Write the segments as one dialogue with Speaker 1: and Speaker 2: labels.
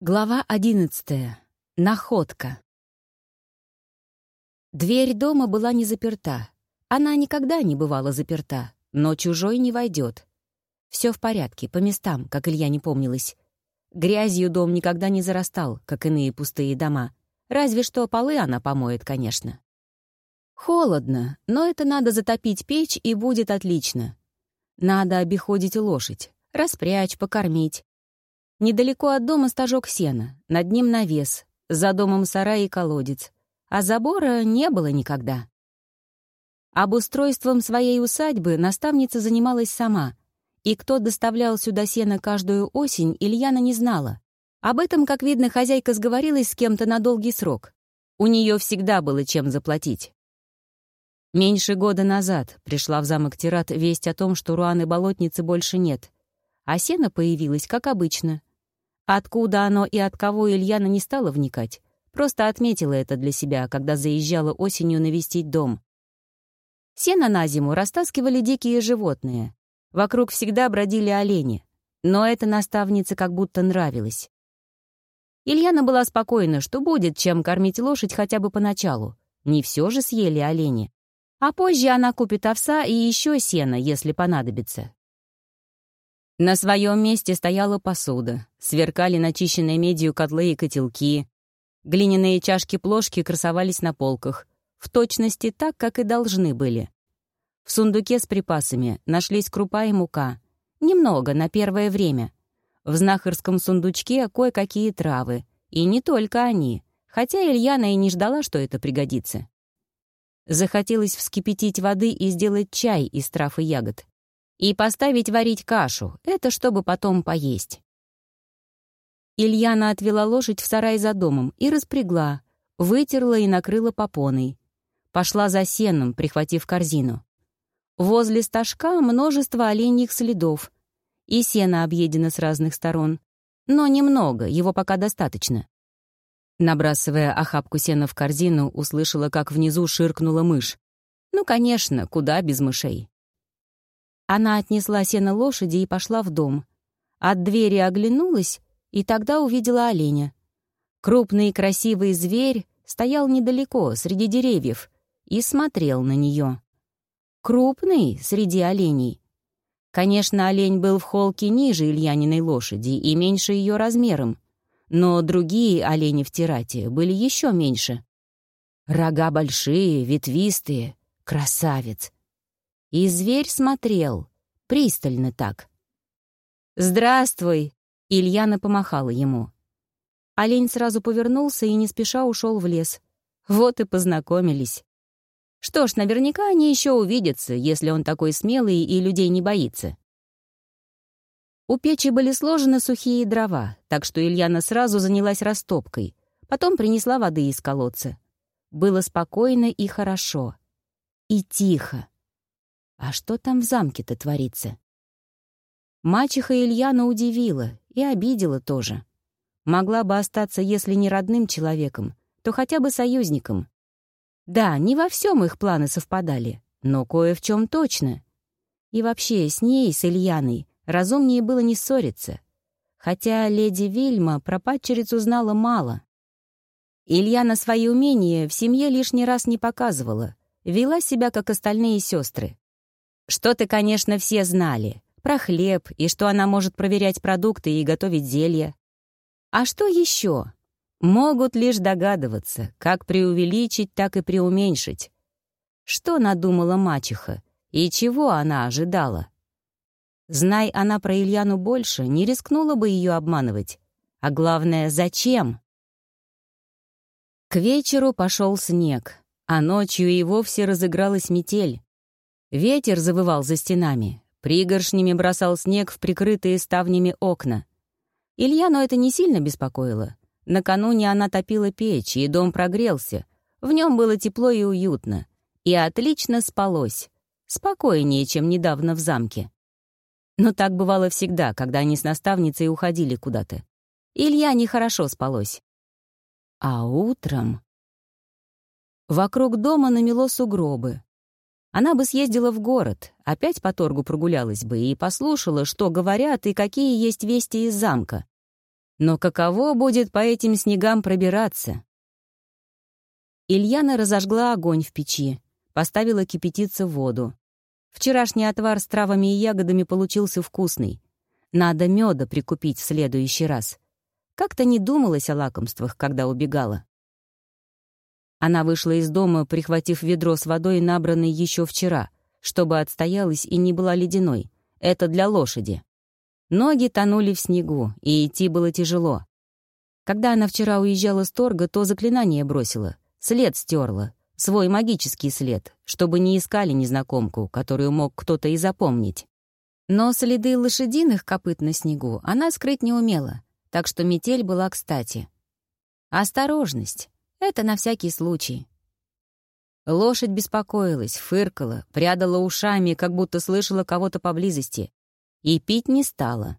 Speaker 1: Глава одиннадцатая. Находка. Дверь дома была не заперта. Она никогда не бывала заперта, но чужой не войдет. Все в порядке, по местам, как Илья не помнилось. Грязью дом никогда не зарастал, как иные пустые дома. Разве что полы она помоет, конечно. Холодно, но это надо затопить печь, и будет отлично. Надо обиходить лошадь, распрячь, покормить. Недалеко от дома стажок сена, над ним навес, за домом сарай и колодец, а забора не было никогда. Обустройством своей усадьбы наставница занималась сама, и кто доставлял сюда сено каждую осень, Ильяна не знала. Об этом, как видно, хозяйка сговорилась с кем-то на долгий срок. У нее всегда было чем заплатить. Меньше года назад пришла в замок Тират весть о том, что Руаны-болотницы больше нет, а сено появилось, как обычно, Откуда оно и от кого Ильяна не стала вникать, просто отметила это для себя, когда заезжала осенью навестить дом. Сено на зиму растаскивали дикие животные. Вокруг всегда бродили олени, но эта наставнице как будто нравилось. Ильяна была спокойна, что будет чем кормить лошадь хотя бы поначалу. Не все же съели олени. А позже она купит овса и еще сено, если понадобится. На своем месте стояла посуда, сверкали начищенной медью котлы и котелки. Глиняные чашки-плошки красовались на полках, в точности так, как и должны были. В сундуке с припасами нашлись крупа и мука. Немного, на первое время. В знахарском сундучке кое-какие травы. И не только они, хотя Ильяна и не ждала, что это пригодится. Захотелось вскипятить воды и сделать чай из трав и ягод и поставить варить кашу, это чтобы потом поесть. Ильяна отвела лошадь в сарай за домом и распрягла, вытерла и накрыла попоной. Пошла за сеном, прихватив корзину. Возле стажка множество оленьих следов. И сено объедено с разных сторон. Но немного, его пока достаточно. Набрасывая охапку сена в корзину, услышала, как внизу ширкнула мышь. Ну, конечно, куда без мышей. Она отнесла сено лошади и пошла в дом. От двери оглянулась, и тогда увидела оленя. Крупный и красивый зверь стоял недалеко, среди деревьев, и смотрел на нее. Крупный среди оленей. Конечно, олень был в холке ниже Ильяниной лошади и меньше ее размером, но другие олени в Тирате были еще меньше. Рога большие, ветвистые, красавец. И зверь смотрел, пристально так. «Здравствуй!» — Ильяна помахала ему. Олень сразу повернулся и не спеша ушел в лес. Вот и познакомились. Что ж, наверняка они еще увидятся, если он такой смелый и людей не боится. У печи были сложены сухие дрова, так что Ильяна сразу занялась растопкой, потом принесла воды из колодца. Было спокойно и хорошо. И тихо. А что там в замке-то творится? Мачеха Ильяна удивила и обидела тоже. Могла бы остаться, если не родным человеком, то хотя бы союзником. Да, не во всем их планы совпадали, но кое в чем точно. И вообще, с ней, с Ильяной, разумнее было не ссориться. Хотя леди Вильма про падчерицу знала мало. Ильяна свои умения в семье лишний раз не показывала, вела себя, как остальные сестры. Что-то, конечно, все знали. Про хлеб и что она может проверять продукты и готовить зелья. А что еще? Могут лишь догадываться, как преувеличить, так и преуменьшить. Что надумала мачеха и чего она ожидала? Знай она про Ильяну больше, не рискнула бы ее обманывать. А главное, зачем? К вечеру пошел снег, а ночью и вовсе разыгралась метель. Ветер завывал за стенами, пригоршнями бросал снег в прикрытые ставнями окна. Ильяну это не сильно беспокоило. Накануне она топила печь, и дом прогрелся. В нем было тепло и уютно. И отлично спалось. Спокойнее, чем недавно в замке. Но так бывало всегда, когда они с наставницей уходили куда-то. Илья нехорошо спалось. А утром... Вокруг дома намело сугробы. Она бы съездила в город, опять по торгу прогулялась бы и послушала, что говорят и какие есть вести из замка. Но каково будет по этим снегам пробираться? Ильяна разожгла огонь в печи, поставила кипятиться воду. Вчерашний отвар с травами и ягодами получился вкусный. Надо меда прикупить в следующий раз. Как-то не думалось о лакомствах, когда убегала. Она вышла из дома, прихватив ведро с водой, набранной еще вчера, чтобы отстоялась и не была ледяной. Это для лошади. Ноги тонули в снегу, и идти было тяжело. Когда она вчера уезжала с торга, то заклинание бросила, след стерла, свой магический след, чтобы не искали незнакомку, которую мог кто-то и запомнить. Но следы лошадиных копыт на снегу она скрыть не умела, так что метель была кстати. Осторожность — это на всякий случай. Лошадь беспокоилась, фыркала, прядала ушами, как будто слышала кого-то поблизости, и пить не стала.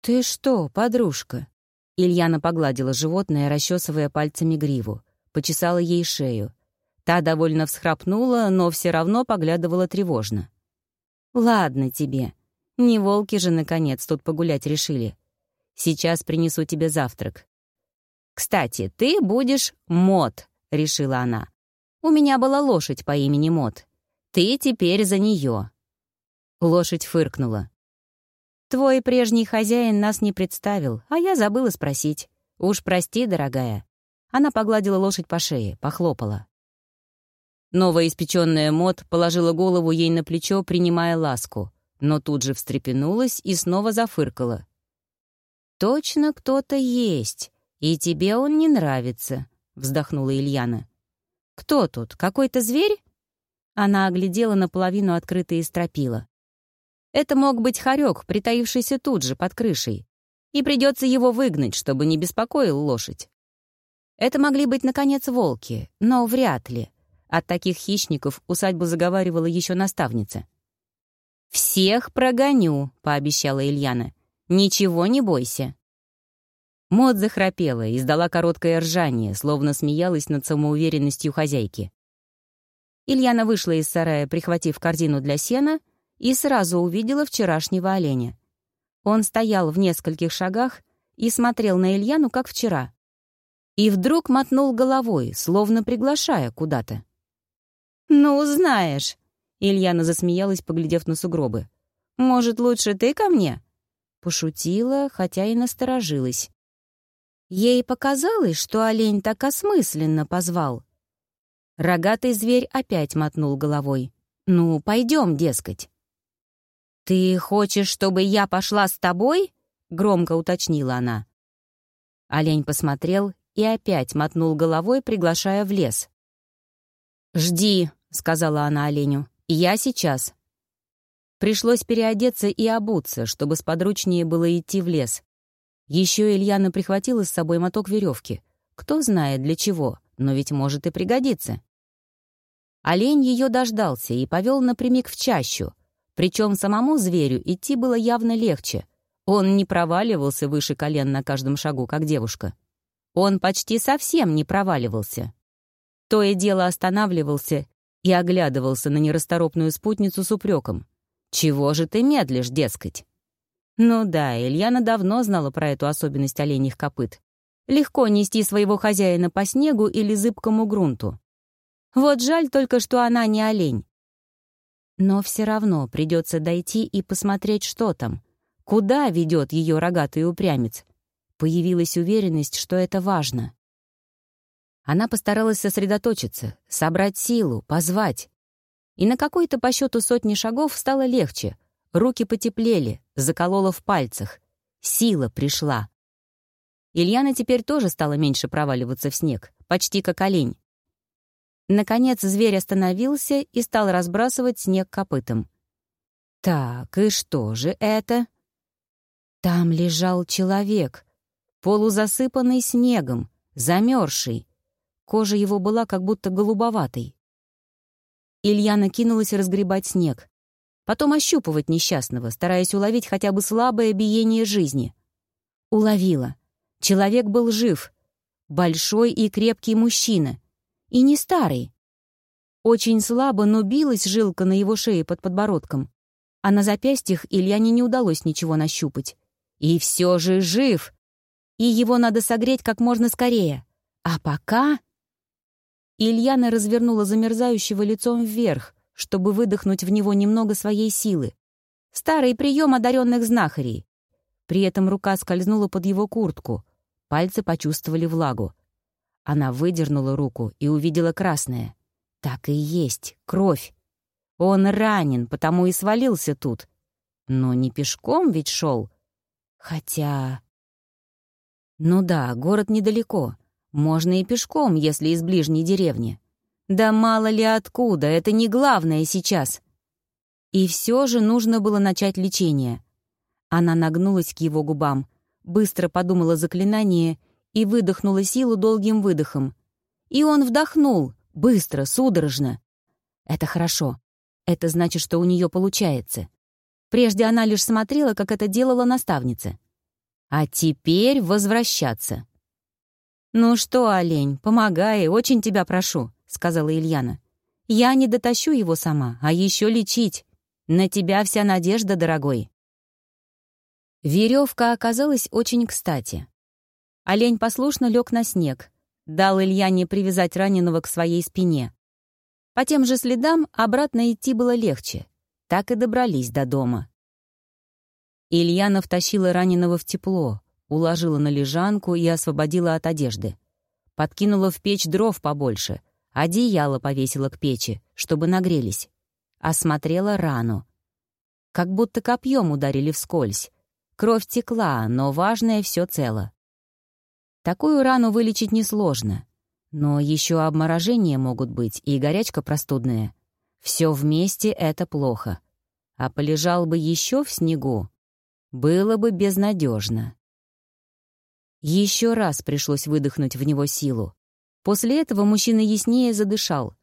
Speaker 1: «Ты что, подружка?» Ильяна погладила животное, расчесывая пальцами гриву, почесала ей шею. Та довольно всхрапнула, но все равно поглядывала тревожно. «Ладно тебе. Не волки же, наконец, тут погулять решили. Сейчас принесу тебе завтрак». «Кстати, ты будешь Мод», — решила она. «У меня была лошадь по имени Мод. Ты теперь за нее. Лошадь фыркнула. «Твой прежний хозяин нас не представил, а я забыла спросить. Уж прости, дорогая». Она погладила лошадь по шее, похлопала. Новоиспеченная Мот положила голову ей на плечо, принимая ласку, но тут же встрепенулась и снова зафыркала. «Точно кто-то есть, и тебе он не нравится», — вздохнула Ильяна. «Кто тут? Какой-то зверь?» Она оглядела наполовину открытые стропила. Это мог быть хорек, притаившийся тут же, под крышей. И придется его выгнать, чтобы не беспокоил лошадь. Это могли быть, наконец, волки, но вряд ли. От таких хищников усадьбу заговаривала еще наставница. «Всех прогоню», — пообещала Ильяна. «Ничего не бойся». Мод захрапела и издала короткое ржание, словно смеялась над самоуверенностью хозяйки. Ильяна вышла из сарая, прихватив корзину для сена, и сразу увидела вчерашнего оленя. Он стоял в нескольких шагах и смотрел на Ильяну, как вчера. И вдруг мотнул головой, словно приглашая куда-то. «Ну, знаешь», — Ильяна засмеялась, поглядев на сугробы. «Может, лучше ты ко мне?» Пошутила, хотя и насторожилась. Ей показалось, что олень так осмысленно позвал. Рогатый зверь опять мотнул головой. «Ну, пойдем, дескать». «Ты хочешь, чтобы я пошла с тобой?» — громко уточнила она. Олень посмотрел и опять мотнул головой, приглашая в лес. «Жди», — сказала она оленю, — «я сейчас». Пришлось переодеться и обуться, чтобы сподручнее было идти в лес. Еще Ильяна прихватила с собой моток веревки. Кто знает для чего, но ведь может и пригодиться. Олень ее дождался и повел напрямик в чащу, причем самому зверю идти было явно легче. Он не проваливался выше колен на каждом шагу, как девушка. Он почти совсем не проваливался. То и дело останавливался и оглядывался на нерасторопную спутницу с упреком. «Чего же ты медлишь, дескать?» Ну да, Ильяна давно знала про эту особенность оленьих копыт. Легко нести своего хозяина по снегу или зыбкому грунту. Вот жаль только, что она не олень. Но все равно придется дойти и посмотреть, что там. Куда ведет ее рогатый упрямец? Появилась уверенность, что это важно. Она постаралась сосредоточиться, собрать силу, позвать. И на какой-то по счету сотни шагов стало легче. Руки потеплели, заколола в пальцах. Сила пришла. Ильяна теперь тоже стала меньше проваливаться в снег, почти как олень. Наконец зверь остановился и стал разбрасывать снег копытом. «Так, и что же это?» Там лежал человек, полузасыпанный снегом, замерзший. Кожа его была как будто голубоватой. Илья накинулась разгребать снег, потом ощупывать несчастного, стараясь уловить хотя бы слабое биение жизни. Уловила. Человек был жив. Большой и крепкий мужчина — и не старый. Очень слабо, но билась жилка на его шее под подбородком. А на запястьях Ильяне не удалось ничего нащупать. И все же жив, И его надо согреть как можно скорее. А пока... Ильяна развернула замерзающего лицом вверх, чтобы выдохнуть в него немного своей силы. Старый прием одаренных знахарей. При этом рука скользнула под его куртку. Пальцы почувствовали влагу. Она выдернула руку и увидела красное. Так и есть, кровь. Он ранен, потому и свалился тут. Но не пешком ведь шел. Хотя... Ну да, город недалеко. Можно и пешком, если из ближней деревни. Да мало ли откуда, это не главное сейчас. И все же нужно было начать лечение. Она нагнулась к его губам, быстро подумала заклинание и выдохнула силу долгим выдохом. И он вдохнул, быстро, судорожно. Это хорошо. Это значит, что у нее получается. Прежде она лишь смотрела, как это делала наставница. А теперь возвращаться. «Ну что, олень, помогай, очень тебя прошу», — сказала Ильяна. «Я не дотащу его сама, а еще лечить. На тебя вся надежда, дорогой». Веревка оказалась очень кстати. Олень послушно лег на снег, дал Ильяне привязать раненого к своей спине. По тем же следам обратно идти было легче. Так и добрались до дома. Ильяна втащила раненого в тепло, уложила на лежанку и освободила от одежды. Подкинула в печь дров побольше, одеяло повесила к печи, чтобы нагрелись. Осмотрела рану. Как будто копьем ударили вскользь. Кровь текла, но важное все цело. Такую рану вылечить несложно. Но еще обморожения могут быть и горячка простудная. Все вместе — это плохо. А полежал бы еще в снегу, было бы безнадежно. Еще раз пришлось выдохнуть в него силу. После этого мужчина яснее задышал.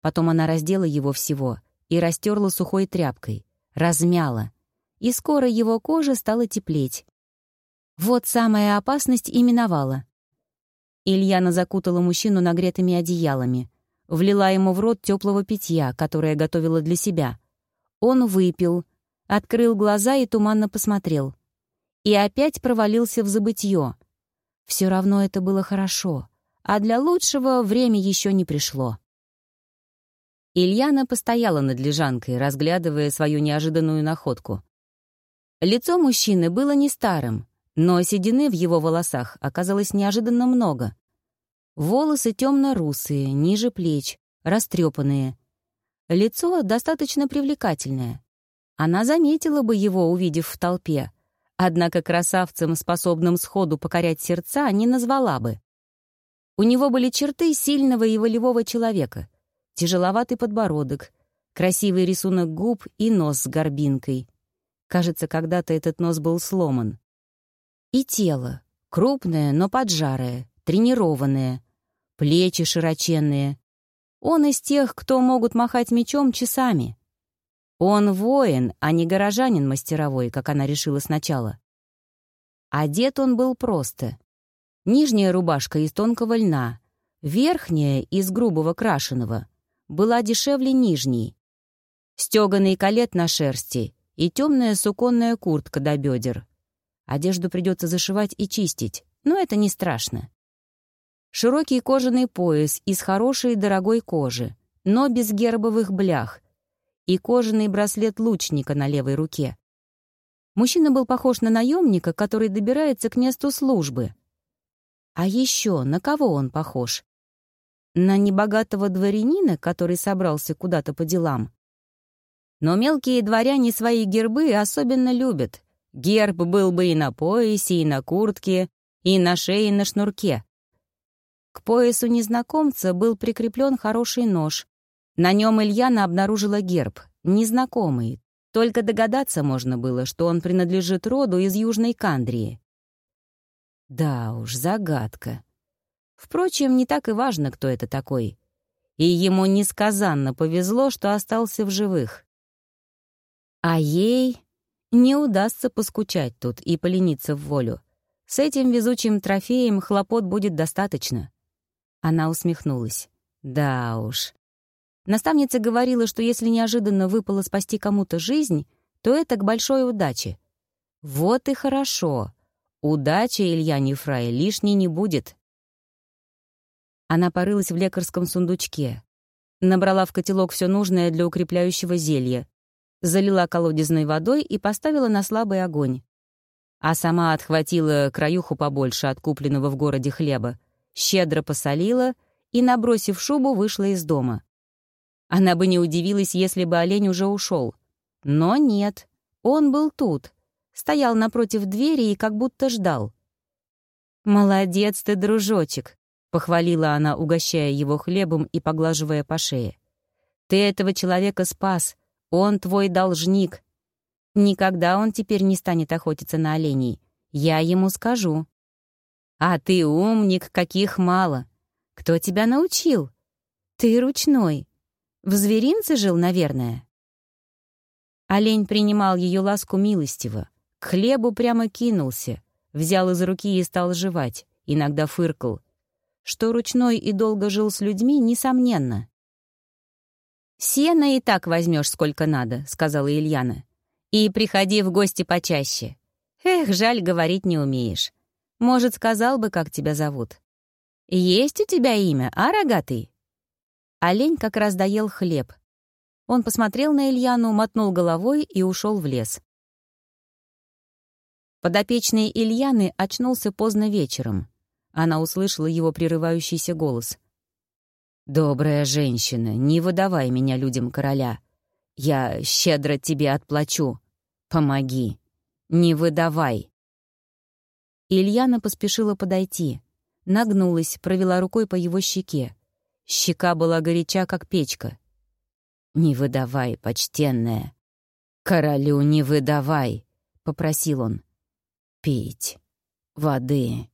Speaker 1: Потом она раздела его всего и растерла сухой тряпкой, размяла, и скоро его кожа стала теплеть. Вот самая опасность именовала. Ильяна закутала мужчину нагретыми одеялами, влила ему в рот теплого питья, которое готовила для себя. Он выпил — открыл глаза и туманно посмотрел. И опять провалился в забытье. Все равно это было хорошо, а для лучшего время еще не пришло. Ильяна постояла над лежанкой, разглядывая свою неожиданную находку. Лицо мужчины было не старым, но седины в его волосах оказалось неожиданно много. Волосы темно-русые, ниже плеч, растрепанные. Лицо достаточно привлекательное. Она заметила бы его, увидев в толпе, однако красавцем, способным сходу покорять сердца, не назвала бы. У него были черты сильного и волевого человека, тяжеловатый подбородок, красивый рисунок губ и нос с горбинкой. Кажется, когда-то этот нос был сломан. И тело, крупное, но поджарое, тренированное, плечи широченные. Он из тех, кто могут махать мечом часами. Он воин, а не горожанин мастеровой, как она решила сначала. Одет он был просто. Нижняя рубашка из тонкого льна, верхняя из грубого крашеного, была дешевле нижней. Стеганый колет на шерсти и темная суконная куртка до бедер. Одежду придется зашивать и чистить, но это не страшно. Широкий кожаный пояс из хорошей и дорогой кожи, но без гербовых блях, и кожаный браслет лучника на левой руке. Мужчина был похож на наемника, который добирается к месту службы. А еще на кого он похож? На небогатого дворянина, который собрался куда-то по делам. Но мелкие дворяне свои гербы особенно любят. Герб был бы и на поясе, и на куртке, и на шее, и на шнурке. К поясу незнакомца был прикреплен хороший нож, на нем Ильяна обнаружила герб, незнакомый. Только догадаться можно было, что он принадлежит роду из Южной Кандрии. Да уж, загадка. Впрочем, не так и важно, кто это такой. И ему несказанно повезло, что остался в живых. А ей не удастся поскучать тут и полениться в волю. С этим везучим трофеем хлопот будет достаточно. Она усмехнулась. Да уж, Наставница говорила, что если неожиданно выпало спасти кому-то жизнь, то это к большой удаче. Вот и хорошо. Удача Ильяне Фрай лишней не будет. Она порылась в лекарском сундучке. Набрала в котелок все нужное для укрепляющего зелья. Залила колодезной водой и поставила на слабый огонь. А сама отхватила краюху побольше от купленного в городе хлеба, щедро посолила и, набросив шубу, вышла из дома. Она бы не удивилась, если бы олень уже ушел. Но нет, он был тут, стоял напротив двери и как будто ждал. «Молодец ты, дружочек», — похвалила она, угощая его хлебом и поглаживая по шее. «Ты этого человека спас, он твой должник. Никогда он теперь не станет охотиться на оленей, я ему скажу». «А ты умник, каких мало. Кто тебя научил?» «Ты ручной. В зверинце жил, наверное?» Олень принимал ее ласку милостиво, к хлебу прямо кинулся, взял из руки и стал жевать, иногда фыркал. Что ручной и долго жил с людьми, несомненно. «Сена и так возьмешь сколько надо», — сказала Ильяна. «И приходи в гости почаще. Эх, жаль, говорить не умеешь. Может, сказал бы, как тебя зовут. Есть у тебя имя, а, рогатый?» Олень как раз доел хлеб. Он посмотрел на Ильяну, мотнул головой и ушел в лес. Подопечный Ильяны очнулся поздно вечером. Она услышала его прерывающийся голос. «Добрая женщина, не выдавай меня людям короля. Я щедро тебе отплачу. Помоги. Не выдавай». Ильяна поспешила подойти. Нагнулась, провела рукой по его щеке. Щека была горяча, как печка. «Не выдавай, почтенная. Королю не выдавай», — попросил он. «Пить. Воды».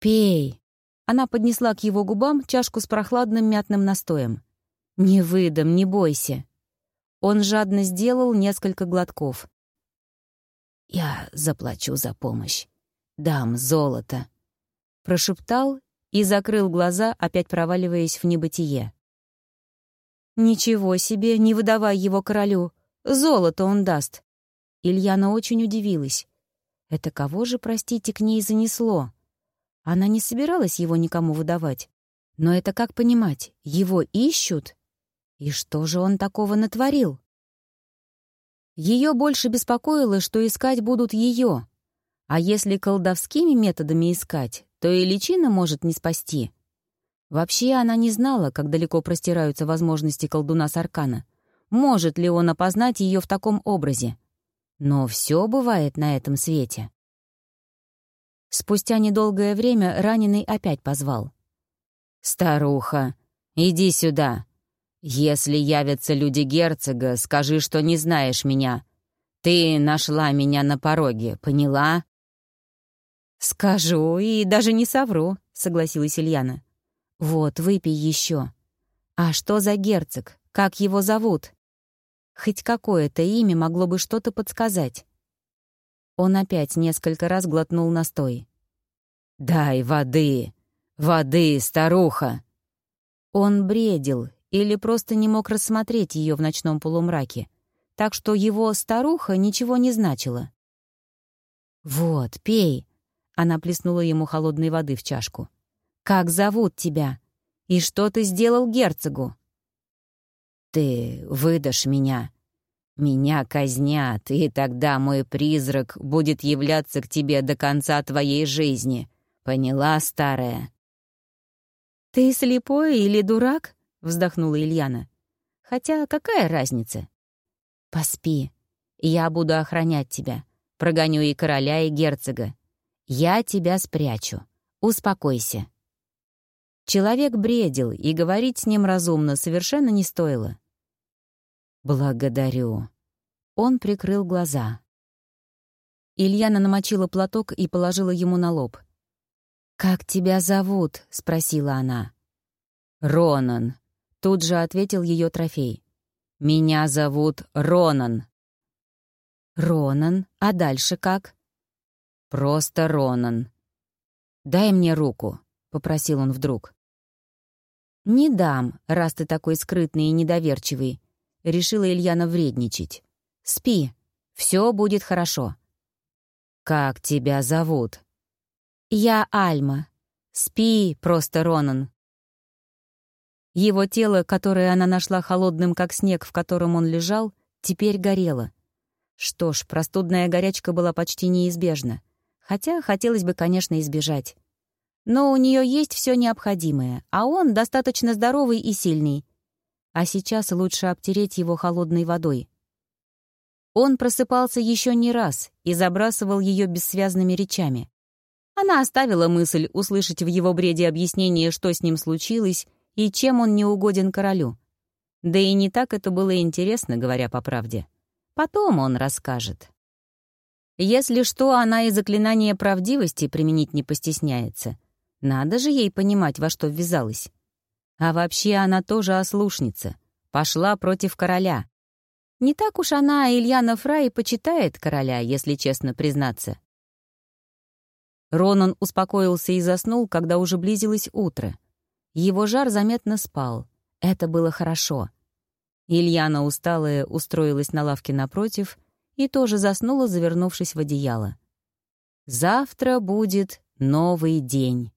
Speaker 1: «Пей». Она поднесла к его губам чашку с прохладным мятным настоем. «Не выдам, не бойся». Он жадно сделал несколько глотков. «Я заплачу за помощь. Дам золото», — прошептал и закрыл глаза, опять проваливаясь в небытие. «Ничего себе, не выдавай его королю. Золото он даст». Ильяна очень удивилась. Это кого же, простите, к ней занесло? Она не собиралась его никому выдавать. Но это как понимать? Его ищут? И что же он такого натворил? Ее больше беспокоило, что искать будут ее. А если колдовскими методами искать, то и личина может не спасти. Вообще она не знала, как далеко простираются возможности колдуна Саркана. Может ли он опознать ее в таком образе? Но все бывает на этом свете. Спустя недолгое время раненый опять позвал. «Старуха, иди сюда. Если явятся люди герцога, скажи, что не знаешь меня. Ты нашла меня на пороге, поняла?» «Скажу и даже не совру», — согласилась Ильяна. «Вот, выпей еще. А что за герцог? Как его зовут?» Хоть какое-то имя могло бы что-то подсказать. Он опять несколько раз глотнул настой. «Дай воды! Воды, старуха!» Он бредил или просто не мог рассмотреть ее в ночном полумраке, так что его «старуха» ничего не значила. «Вот, пей!» Она плеснула ему холодной воды в чашку. «Как зовут тебя? И что ты сделал герцогу?» «Ты выдашь меня. Меня казнят, и тогда мой призрак будет являться к тебе до конца твоей жизни. Поняла, старая?» «Ты слепой или дурак?» — вздохнула Ильяна. «Хотя какая разница?» «Поспи. Я буду охранять тебя. Прогоню и короля, и герцога. Я тебя спрячу. Успокойся». Человек бредил, и говорить с ним разумно совершенно не стоило. «Благодарю». Он прикрыл глаза. Ильяна намочила платок и положила ему на лоб. «Как тебя зовут?» — спросила она. «Ронан», — тут же ответил ее трофей. «Меня зовут Ронан». «Ронан? А дальше как?» «Просто Ронан». «Дай мне руку», — попросил он вдруг. «Не дам, раз ты такой скрытный и недоверчивый», — решила Ильяна вредничать. «Спи, все будет хорошо». «Как тебя зовут?» «Я Альма. Спи, просто Ронан». Его тело, которое она нашла холодным, как снег, в котором он лежал, теперь горело. Что ж, простудная горячка была почти неизбежна. Хотя хотелось бы, конечно, избежать. Но у нее есть все необходимое, а он достаточно здоровый и сильный. А сейчас лучше обтереть его холодной водой. Он просыпался еще не раз и забрасывал ее бессвязными речами. Она оставила мысль услышать в его бреде объяснение, что с ним случилось и чем он не угоден королю. Да и не так это было интересно, говоря по правде. Потом он расскажет. Если что, она и заклинание правдивости применить не постесняется. Надо же ей понимать, во что ввязалась. А вообще она тоже ослушница. Пошла против короля. Не так уж она, Ильяна Фрай, почитает короля, если честно признаться. Ронан успокоился и заснул, когда уже близилось утро. Его жар заметно спал. Это было хорошо. Ильяна, усталая, устроилась на лавке напротив и тоже заснула, завернувшись в одеяло. Завтра будет новый день.